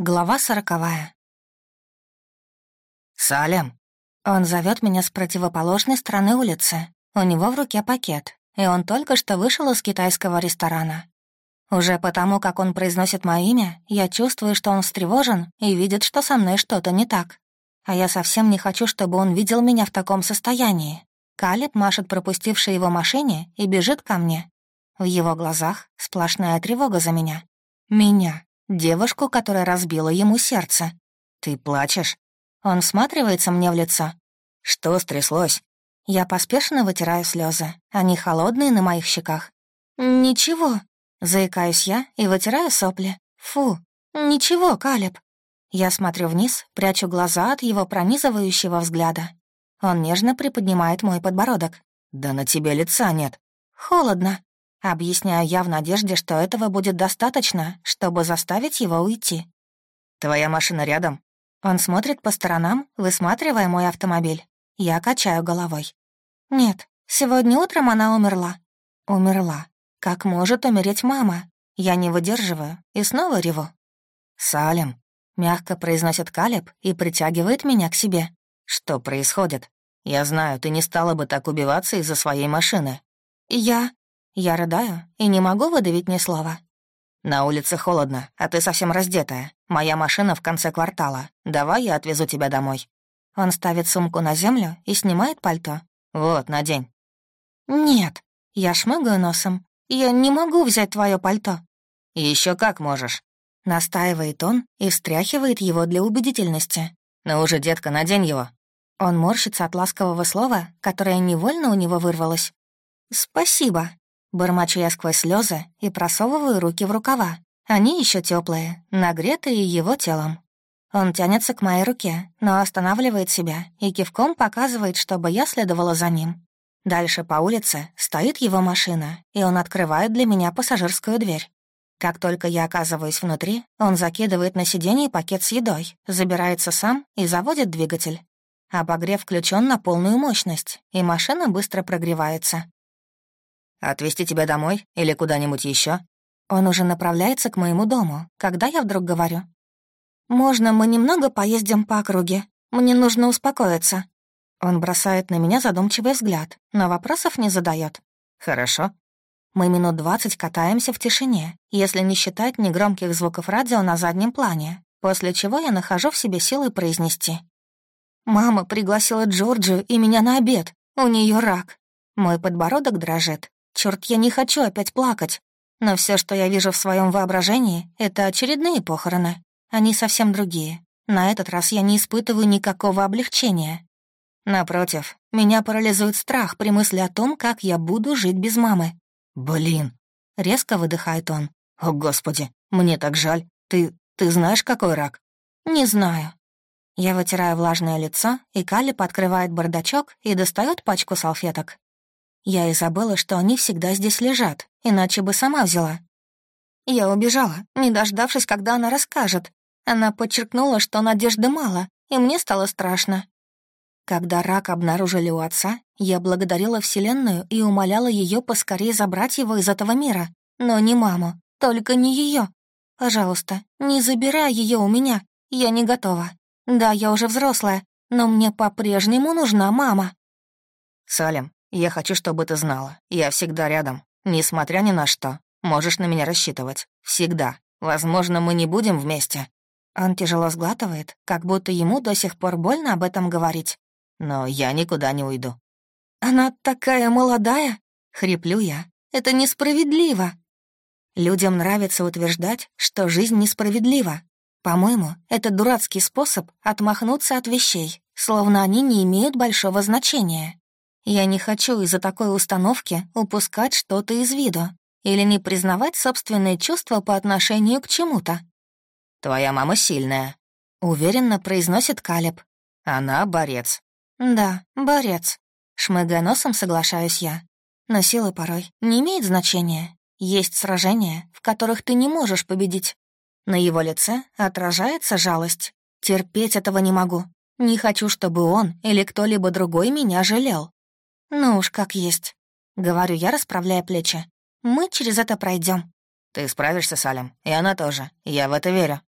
Глава сороковая. «Салем!» Он зовет меня с противоположной стороны улицы. У него в руке пакет, и он только что вышел из китайского ресторана. Уже потому, как он произносит мое имя, я чувствую, что он встревожен и видит, что со мной что-то не так. А я совсем не хочу, чтобы он видел меня в таком состоянии. Калиб машет пропустившей его машине и бежит ко мне. В его глазах сплошная тревога за меня. Меня, Девушку, которая разбила ему сердце. «Ты плачешь?» Он всматривается мне в лицо. «Что стряслось?» Я поспешно вытираю слезы. Они холодные на моих щеках. «Ничего», — заикаюсь я и вытираю сопли. «Фу, ничего, Калеб». Я смотрю вниз, прячу глаза от его пронизывающего взгляда. Он нежно приподнимает мой подбородок. «Да на тебе лица нет». «Холодно». Объясняю я в надежде, что этого будет достаточно, чтобы заставить его уйти. «Твоя машина рядом?» Он смотрит по сторонам, высматривая мой автомобиль. Я качаю головой. «Нет, сегодня утром она умерла». «Умерла. Как может умереть мама?» Я не выдерживаю и снова реву. «Салем», — мягко произносит Калеб и притягивает меня к себе. «Что происходит? Я знаю, ты не стала бы так убиваться из-за своей машины». «Я...» Я рыдаю и не могу выдавить ни слова. «На улице холодно, а ты совсем раздетая. Моя машина в конце квартала. Давай я отвезу тебя домой». Он ставит сумку на землю и снимает пальто. «Вот, надень». «Нет». Я шмыгаю носом. «Я не могу взять твое пальто». Еще как можешь». Настаивает он и встряхивает его для убедительности. «Ну уже, детка, надень его». Он морщится от ласкового слова, которое невольно у него вырвалось. «Спасибо», Бормочу я сквозь слезы и просовываю руки в рукава. Они еще теплые, нагретые его телом. Он тянется к моей руке, но останавливает себя и кивком показывает, чтобы я следовала за ним. Дальше по улице стоит его машина, и он открывает для меня пассажирскую дверь. Как только я оказываюсь внутри, он закидывает на сиденье пакет с едой, забирается сам и заводит двигатель. Обогрев включен на полную мощность, и машина быстро прогревается. Отвезти тебя домой или куда-нибудь еще? Он уже направляется к моему дому, когда я вдруг говорю. «Можно мы немного поездим по округе? Мне нужно успокоиться». Он бросает на меня задумчивый взгляд, но вопросов не задает. «Хорошо». Мы минут двадцать катаемся в тишине, если не считать негромких звуков радио на заднем плане, после чего я нахожу в себе силы произнести. «Мама пригласила Джорджию и меня на обед. У нее рак». Мой подбородок дрожит, Черт, я не хочу опять плакать. Но все, что я вижу в своем воображении, это очередные похороны. Они совсем другие. На этот раз я не испытываю никакого облегчения. Напротив, меня парализует страх при мысли о том, как я буду жить без мамы. «Блин!» — резко выдыхает он. «О, Господи, мне так жаль. Ты... ты знаешь, какой рак?» «Не знаю». Я вытираю влажное лицо, и Калиб открывает бардачок и достает пачку салфеток. Я и забыла, что они всегда здесь лежат, иначе бы сама взяла. Я убежала, не дождавшись, когда она расскажет. Она подчеркнула, что надежды мало, и мне стало страшно. Когда рак обнаружили у отца, я благодарила Вселенную и умоляла ее поскорее забрать его из этого мира. Но не маму, только не ее. Пожалуйста, не забирай ее у меня, я не готова. Да, я уже взрослая, но мне по-прежнему нужна мама. Салем, я хочу, чтобы ты знала. Я всегда рядом. Несмотря ни на что. Можешь на меня рассчитывать. Всегда. Возможно, мы не будем вместе». Он тяжело сглатывает, как будто ему до сих пор больно об этом говорить. «Но я никуда не уйду». «Она такая молодая!» — хриплю я. «Это несправедливо!» Людям нравится утверждать, что жизнь несправедлива. По-моему, это дурацкий способ отмахнуться от вещей, словно они не имеют большого значения. Я не хочу из-за такой установки упускать что-то из виду или не признавать собственные чувства по отношению к чему-то. «Твоя мама сильная», — уверенно произносит Калеб. «Она борец». «Да, борец». Шмыгая носом соглашаюсь я. Но сила порой не имеет значения. Есть сражения, в которых ты не можешь победить. На его лице отражается жалость. Терпеть этого не могу. Не хочу, чтобы он или кто-либо другой меня жалел. «Ну уж как есть», — говорю я, расправляя плечи. «Мы через это пройдем. «Ты справишься, Салем, и она тоже. Я в это верю».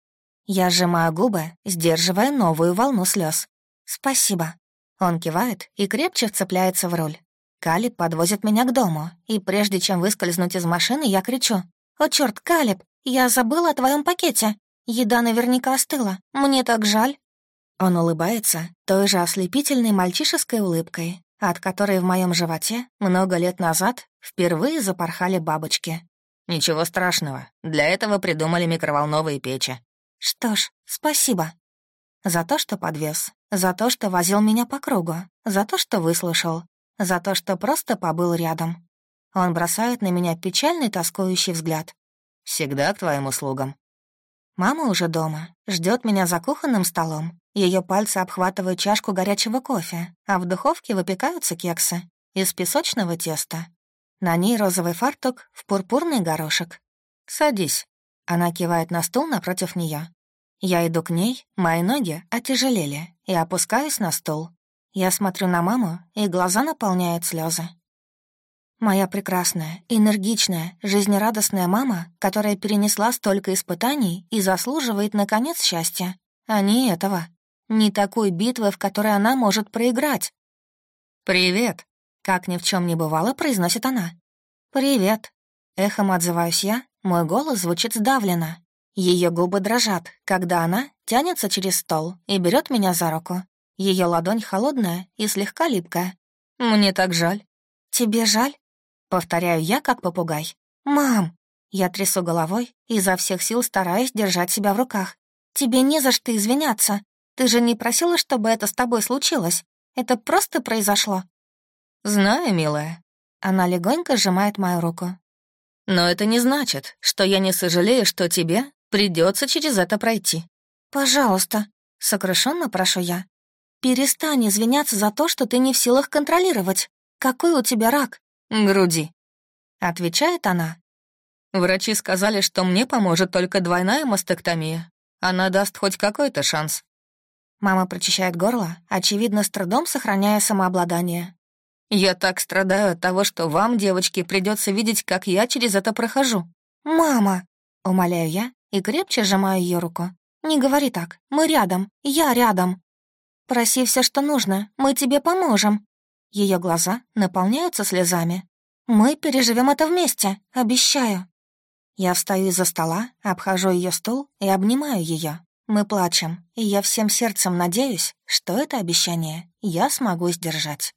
Я сжимаю губы, сдерживая новую волну слез. «Спасибо». Он кивает и крепче вцепляется в руль. Калиб подвозит меня к дому, и прежде чем выскользнуть из машины, я кричу. «О, черт, Калиб, я забыла о твоем пакете. Еда наверняка остыла. Мне так жаль». Он улыбается той же ослепительной мальчишеской улыбкой, от которой в моем животе много лет назад впервые запорхали бабочки. «Ничего страшного. Для этого придумали микроволновые печи». «Что ж, спасибо. За то, что подвез, за то, что возил меня по кругу, за то, что выслушал, за то, что просто побыл рядом». Он бросает на меня печальный тоскующий взгляд. «Всегда к твоим услугам». Мама уже дома, ждет меня за кухонным столом. Ее пальцы обхватывают чашку горячего кофе, а в духовке выпекаются кексы из песочного теста. На ней розовый фартук в пурпурный горошек. «Садись». Она кивает на стул напротив нее. Я иду к ней, мои ноги отяжелели, и опускаюсь на стул. Я смотрю на маму, и глаза наполняют слезы. Моя прекрасная, энергичная, жизнерадостная мама, которая перенесла столько испытаний и заслуживает, наконец, счастья, а не этого. Не такой битвы, в которой она может проиграть. «Привет», — как ни в чем не бывало, произносит она. «Привет». Эхом отзываюсь я, мой голос звучит сдавленно. Ее губы дрожат, когда она тянется через стол и берет меня за руку. Ее ладонь холодная и слегка липкая. «Мне так жаль». «Тебе жаль?» Повторяю я, как попугай. «Мам!» Я трясу головой, изо всех сил стараясь держать себя в руках. «Тебе не за что извиняться. Ты же не просила, чтобы это с тобой случилось. Это просто произошло». «Знаю, милая». Она легонько сжимает мою руку. «Но это не значит, что я не сожалею, что тебе придется через это пройти». «Пожалуйста», — сокрушенно прошу я. «Перестань извиняться за то, что ты не в силах контролировать. Какой у тебя рак?» груди», — отвечает она. «Врачи сказали, что мне поможет только двойная мастектомия. Она даст хоть какой-то шанс». Мама прочищает горло, очевидно, с трудом сохраняя самообладание. «Я так страдаю от того, что вам, девочки, придется видеть, как я через это прохожу». «Мама!» — умоляю я и крепче сжимаю ее руку. «Не говори так. Мы рядом. Я рядом. Проси все, что нужно. Мы тебе поможем. Ее глаза наполняются слезами. «Мы переживем это вместе, обещаю». Я встаю из-за стола, обхожу ее стул и обнимаю ее. Мы плачем, и я всем сердцем надеюсь, что это обещание я смогу сдержать.